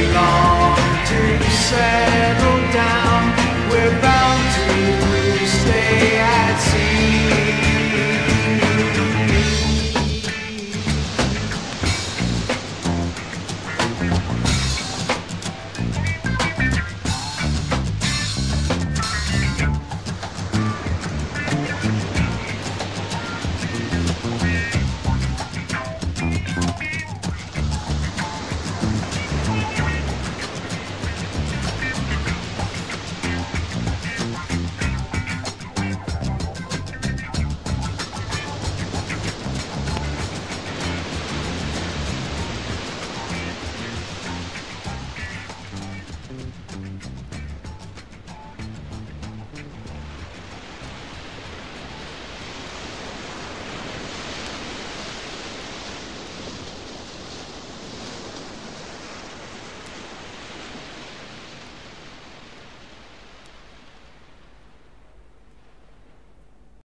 belong to say.